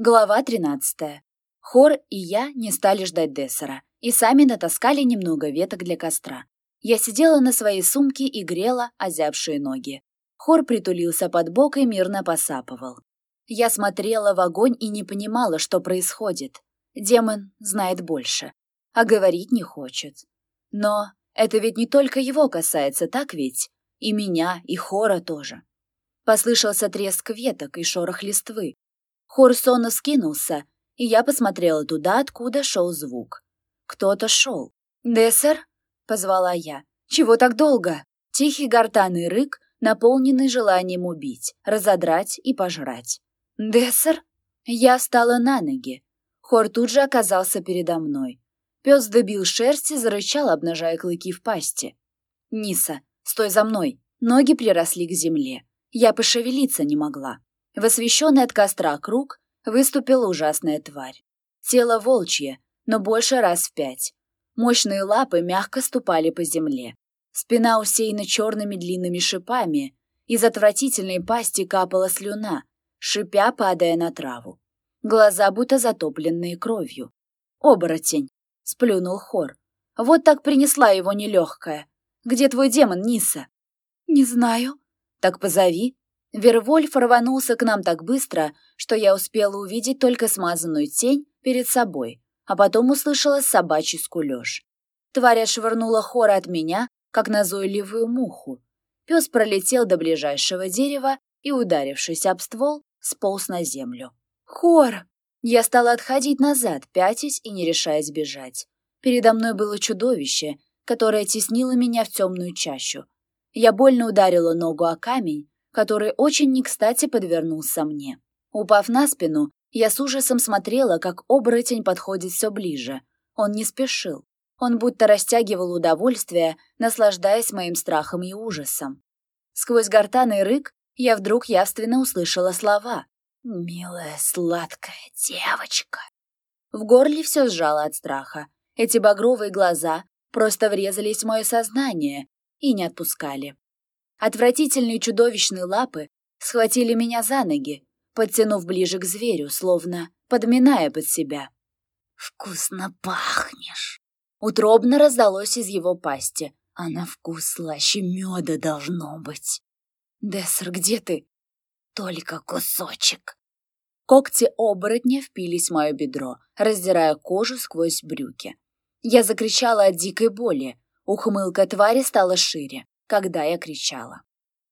Глава 13. Хор и я не стали ждать Дессера и сами натаскали немного веток для костра. Я сидела на своей сумке и грела озябшие ноги. Хор притулился под бок и мирно посапывал. Я смотрела в огонь и не понимала, что происходит. Демон знает больше, а говорить не хочет. Но это ведь не только его касается, так ведь? И меня, и Хора тоже. Послышался треск веток и шорох листвы, Хор сонно скинулся, и я посмотрела туда, откуда шел звук. Кто-то шел. «Дессер?» — позвала я. «Чего так долго?» Тихий гортанный рык, наполненный желанием убить, разодрать и пожрать. «Дессер?» Я встала на ноги. Хор тут же оказался передо мной. Пес добил шерсть и зарычал, обнажая клыки в пасти. «Ниса, стой за мной!» Ноги приросли к земле. Я пошевелиться не могла. В освещенный от костра круг выступила ужасная тварь. Тело волчье, но больше раз в пять. Мощные лапы мягко ступали по земле. Спина усеяна черными длинными шипами, из отвратительной пасти капала слюна, шипя падая на траву. Глаза будто затопленные кровью. «Оборотень!» — сплюнул хор. «Вот так принесла его нелегкая. Где твой демон, Ниса?» «Не знаю». «Так позови», Вервольф рванулся к нам так быстро, что я успела увидеть только смазанную тень перед собой, а потом услышала собачий скулёж. Тварь отшвырнула хора от меня, как назойливую муху. Пес пролетел до ближайшего дерева и, ударившись об ствол, сполз на землю. «Хор!» Я стала отходить назад, пятясь и не решаясь бежать. Передо мной было чудовище, которое теснило меня в темную чащу. Я больно ударила ногу о камень, который очень не кстати подвернулся мне. Упав на спину, я с ужасом смотрела, как оборотень подходит все ближе. Он не спешил. Он будто растягивал удовольствие, наслаждаясь моим страхом и ужасом. Сквозь гортанный рык я вдруг явственно услышала слова. «Милая, сладкая девочка». В горле все сжало от страха. Эти багровые глаза просто врезались в мое сознание и не отпускали. Отвратительные чудовищные лапы схватили меня за ноги, подтянув ближе к зверю, словно подминая под себя. «Вкусно пахнешь!» Утробно раздалось из его пасти, а на вкус слаще меда должно быть. «Дессер, где ты?» «Только кусочек!» Когти оборотня впились в мое бедро, раздирая кожу сквозь брюки. Я закричала от дикой боли. Ухмылка твари стала шире когда я кричала.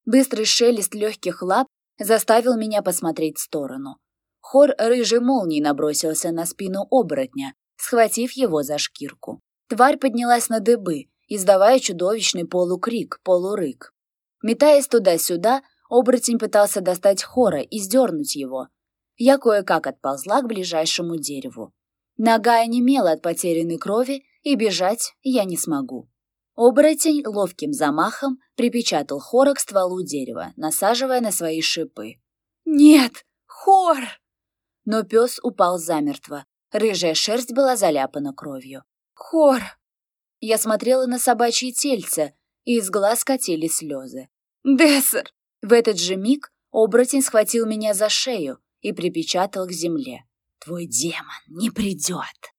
Быстрый шелест легких лап заставил меня посмотреть в сторону. Хор рыжей молнии набросился на спину оборотня, схватив его за шкирку. Тварь поднялась на дыбы, издавая чудовищный полукрик, полурык. Метаясь туда-сюда, оборотень пытался достать хора и сдернуть его. Я кое-как отползла к ближайшему дереву. Нога онемела от потерянной крови, и бежать я не смогу. Оборотень ловким замахом припечатал хора к стволу дерева, насаживая на свои шипы. «Нет! Хор!» Но пес упал замертво. Рыжая шерсть была заляпана кровью. «Хор!» Я смотрела на собачье тельце, и из глаз катились слезы. «Дессер!» В этот же миг оборотень схватил меня за шею и припечатал к земле. «Твой демон не придет!»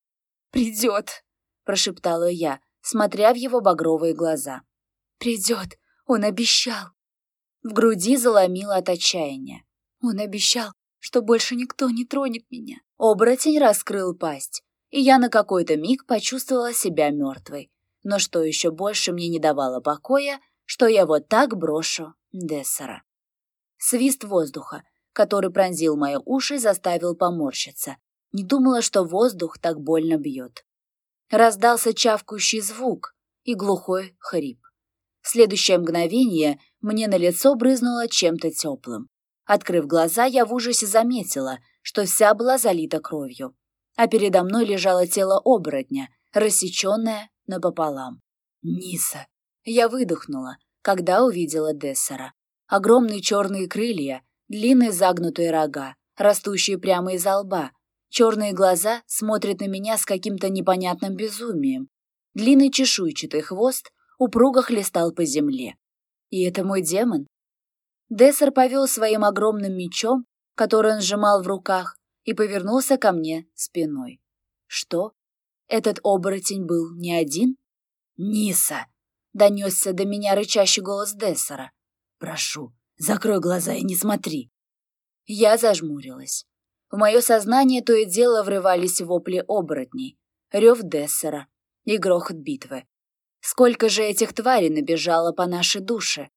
«Придет!» — прошептала я, смотря в его багровые глаза. «Придет, он обещал!» В груди заломило от отчаяния. «Он обещал, что больше никто не тронет меня!» Оборотень раскрыл пасть, и я на какой-то миг почувствовала себя мертвой. Но что еще больше мне не давало покоя, что я вот так брошу Дессера. Свист воздуха, который пронзил мои уши, заставил поморщиться. Не думала, что воздух так больно бьет. Раздался чавкающий звук и глухой хрип. В следующее мгновение мне на лицо брызнуло чем-то теплым. Открыв глаза, я в ужасе заметила, что вся была залита кровью, а передо мной лежало тело оборотня, рассеченное напополам. Ниса. Я выдохнула, когда увидела Дессера. Огромные черные крылья, длинные загнутые рога, растущие прямо из лба, Черные глаза смотрят на меня с каким-то непонятным безумием. Длинный чешуйчатый хвост упруго хлестал по земле. И это мой демон? Дессер повел своим огромным мечом, который он сжимал в руках, и повернулся ко мне спиной. Что? Этот оборотень был не один? «Ниса!» — донесся до меня рычащий голос Дессера. «Прошу, закрой глаза и не смотри». Я зажмурилась. В мое сознание то и дело врывались вопли оборотней, рев Дессера и грохот битвы. Сколько же этих тварей набежало по нашей душе?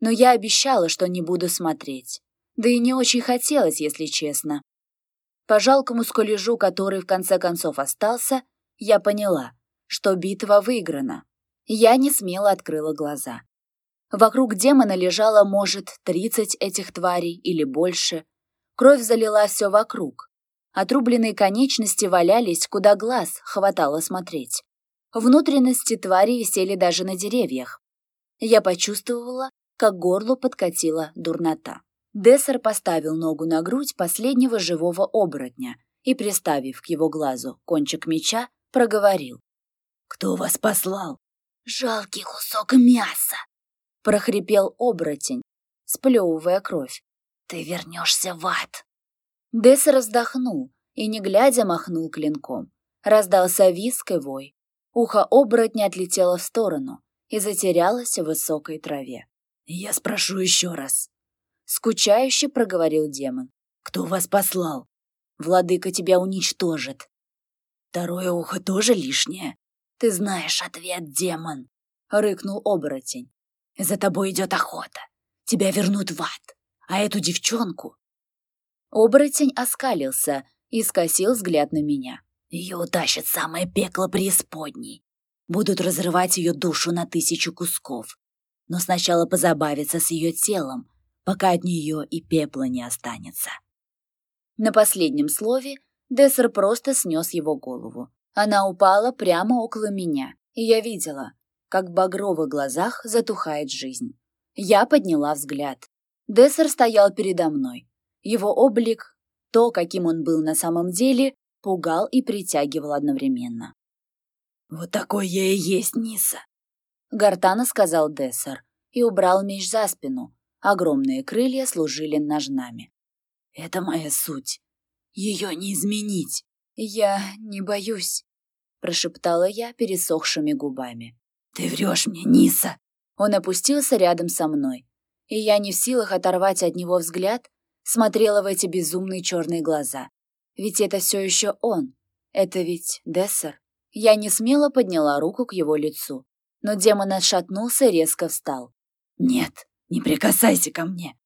Но я обещала, что не буду смотреть. Да и не очень хотелось, если честно. По жалкому скулежу, который в конце концов остался, я поняла, что битва выиграна. Я не смело открыла глаза. Вокруг демона лежало, может, тридцать этих тварей или больше. Кровь залила все вокруг. Отрубленные конечности валялись, куда глаз хватало смотреть. Внутренности твари висели даже на деревьях. Я почувствовала, как горло подкатила дурнота. Дессер поставил ногу на грудь последнего живого оборотня и, приставив к его глазу кончик меча, проговорил. «Кто вас послал?» «Жалкий кусок мяса!» — прохрипел оборотень, сплевывая кровь. «Ты вернешься в ад!» Дессер вздохнул и, не глядя, махнул клинком. Раздался виск и вой. Ухо оборотня отлетело в сторону и затерялось в высокой траве. «Я спрошу еще раз», Скучающе проговорил демон. «Кто вас послал? Владыка тебя уничтожит. Второе ухо тоже лишнее. Ты знаешь ответ, демон!» Рыкнул оборотень. «За тобой идет охота. Тебя вернут в ад. А эту девчонку...» Оборотень оскалился и скосил взгляд на меня. «Ее утащит самое пекло преисподней. Будут разрывать ее душу на тысячу кусков. Но сначала позабавиться с ее телом, пока от нее и пепла не останется. На последнем слове Дессер просто снес его голову. Она упала прямо около меня, и я видела, как в багровых глазах затухает жизнь. Я подняла взгляд. Дессер стоял передо мной. Его облик, то, каким он был на самом деле, пугал и притягивал одновременно. «Вот такой я и есть, Ниса!» Гартана сказал Дессер и убрал меч за спину, Огромные крылья служили ножнами. «Это моя суть. Ее не изменить». «Я не боюсь», — прошептала я пересохшими губами. «Ты врешь мне, Ниса!» Он опустился рядом со мной, и я не в силах оторвать от него взгляд, смотрела в эти безумные черные глаза. Ведь это все еще он. Это ведь Дессер. Я не смело подняла руку к его лицу, но демон отшатнулся и резко встал. «Нет, не прикасайся ко мне.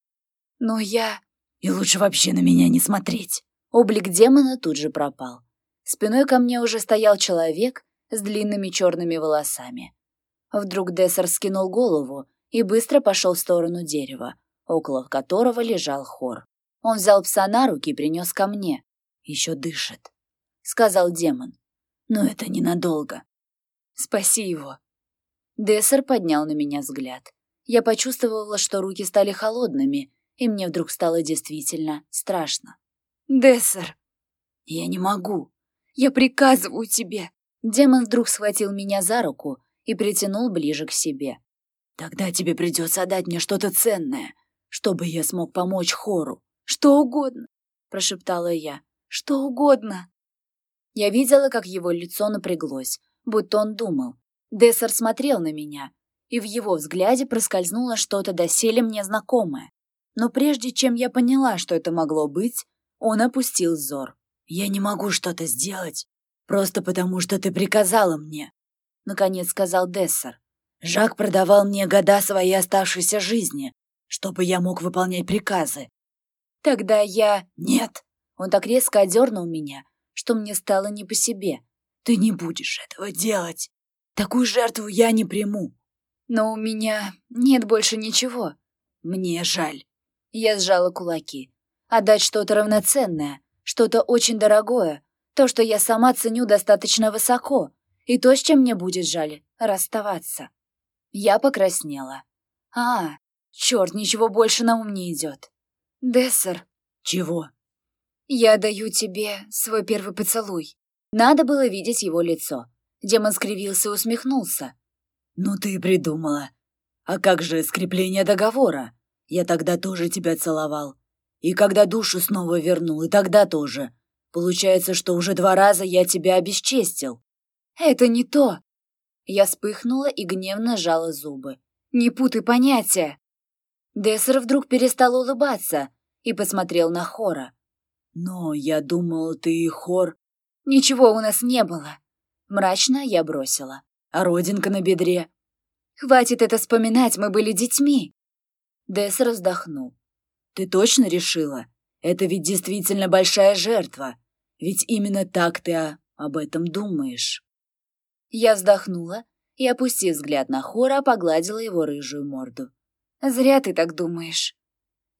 Но я... И лучше вообще на меня не смотреть. Облик демона тут же пропал. Спиной ко мне уже стоял человек с длинными черными волосами. Вдруг Дессер скинул голову и быстро пошел в сторону дерева, около которого лежал хор. Он взял пса на руки и принес ко мне. «Еще дышит», — сказал демон. «Но это ненадолго. Спаси его». Дессер поднял на меня взгляд. Я почувствовала, что руки стали холодными, и мне вдруг стало действительно страшно. «Дессер!» «Я не могу! Я приказываю тебе!» Демон вдруг схватил меня за руку и притянул ближе к себе. «Тогда тебе придется отдать мне что-то ценное, чтобы я смог помочь хору. Что угодно!» — прошептала я. «Что угодно!» Я видела, как его лицо напряглось, будто он думал. Дессер смотрел на меня, и в его взгляде проскользнуло что-то доселе мне знакомое. Но прежде чем я поняла, что это могло быть, он опустил взор. «Я не могу что-то сделать, просто потому что ты приказала мне», — наконец сказал Дессер. «Жак продавал мне года своей оставшейся жизни, чтобы я мог выполнять приказы. Тогда я... Нет!» Он так резко одернул меня, что мне стало не по себе. «Ты не будешь этого делать. Такую жертву я не приму. Но у меня нет больше ничего. Мне жаль. Я сжала кулаки. Отдать что-то равноценное, что-то очень дорогое, то, что я сама ценю достаточно высоко, и то, с чем мне будет жаль расставаться. Я покраснела. А, черт, ничего больше на ум не идет. Дессер. Чего? Я даю тебе свой первый поцелуй. Надо было видеть его лицо. Демон скривился и усмехнулся. «Ну ты придумала. А как же скрепление договора? Я тогда тоже тебя целовал. И когда душу снова вернул, и тогда тоже. Получается, что уже два раза я тебя обесчестил. Это не то. Я вспыхнула и гневно сжала зубы. Не путай понятия. Дессер вдруг перестал улыбаться и посмотрел на Хора. Но я думал, ты Хор... Ничего у нас не было. Мрачно я бросила. А родинка на бедре? Хватит это вспоминать, мы были детьми. Дессер вздохнул. Ты точно решила? Это ведь действительно большая жертва. Ведь именно так ты об этом думаешь. Я вздохнула и, опустив взгляд на Хора, погладила его рыжую морду. «Зря ты так думаешь».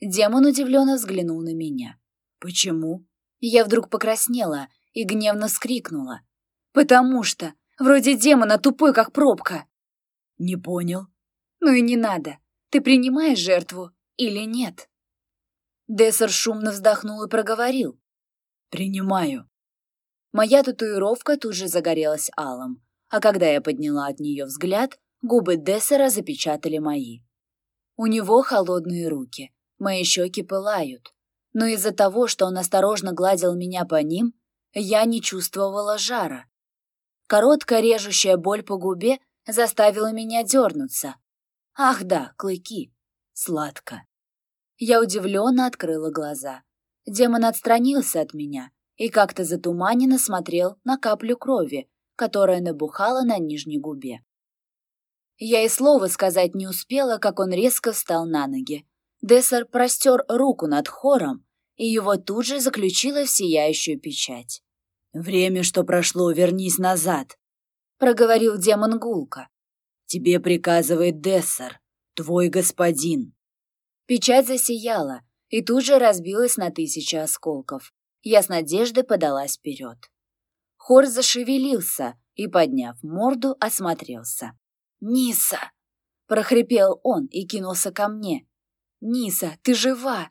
Демон удивленно взглянул на меня. «Почему?» Я вдруг покраснела и гневно вскрикнула. «Потому что вроде демона тупой, как пробка». «Не понял». «Ну и не надо. Ты принимаешь жертву или нет?» Дессер шумно вздохнул и проговорил. «Принимаю». Моя татуировка тут же загорелась алым, а когда я подняла от нее взгляд, губы Дессера запечатали мои. У него холодные руки, мои щеки пылают, но из-за того, что он осторожно гладил меня по ним, я не чувствовала жара. Короткая режущая боль по губе заставила меня дернуться. Ах да, клыки. Сладко. Я удивленно открыла глаза. Демон отстранился от меня и как-то затуманенно смотрел на каплю крови, которая набухала на нижней губе. Я и слова сказать не успела, как он резко встал на ноги. Дессер простер руку над хором, и его тут же заключила в сияющую печать. «Время, что прошло, вернись назад», — проговорил демон гулко. «Тебе приказывает Дессер, твой господин». Печать засияла и тут же разбилась на тысячи осколков. Я с надеждой подалась вперед. Хор зашевелился и, подняв морду, осмотрелся. «Ниса!» — прохрипел он и кинулся ко мне. «Ниса, ты жива!»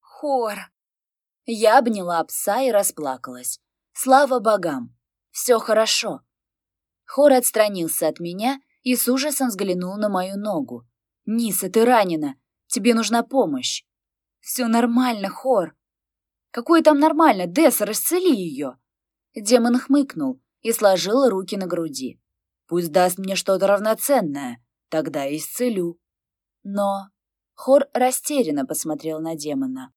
«Хор!» Я обняла пса и расплакалась. «Слава богам! Все хорошо!» Хор отстранился от меня и с ужасом взглянул на мою ногу. «Ниса, ты ранена! Тебе нужна помощь!» «Все нормально, Хор!» «Какое там нормально? Десса, расцели ее!» Демон хмыкнул и сложил руки на груди. «Пусть даст мне что-то равноценное, тогда исцелю». Но Хор растерянно посмотрел на демона.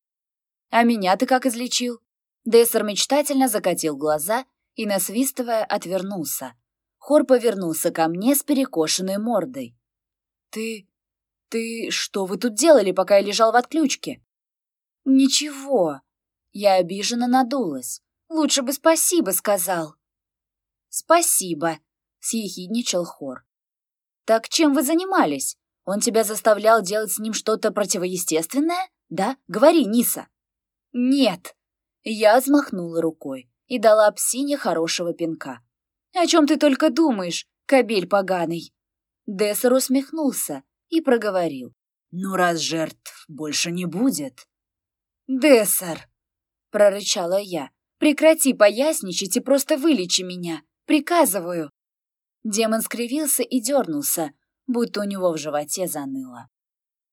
«А меня ты как излечил?» Дессер мечтательно закатил глаза и, насвистывая, отвернулся. Хор повернулся ко мне с перекошенной мордой. «Ты... ты... что вы тут делали, пока я лежал в отключке?» «Ничего». Я обиженно надулась. Лучше бы спасибо сказал. Спасибо, съехидничал хор. Так чем вы занимались? Он тебя заставлял делать с ним что-то противоестественное? Да? Говори, Ниса. Нет. Я взмахнула рукой и дала псине хорошего пинка. О чем ты только думаешь, кобель поганый? Дессер усмехнулся и проговорил. «Ну, раз жертв больше не будет...» «Дессер!» — прорычала я. Прекрати поясничать и просто вылечи меня. Приказываю. Демон скривился и дернулся, будто у него в животе заныло.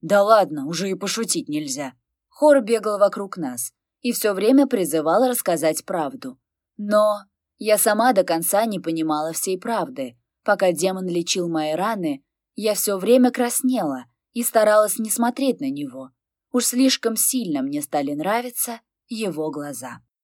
Да ладно, уже и пошутить нельзя. Хор бегал вокруг нас и все время призывал рассказать правду. Но я сама до конца не понимала всей правды. Пока демон лечил мои раны, я все время краснела и старалась не смотреть на него. Уж слишком сильно мне стали нравиться его глаза.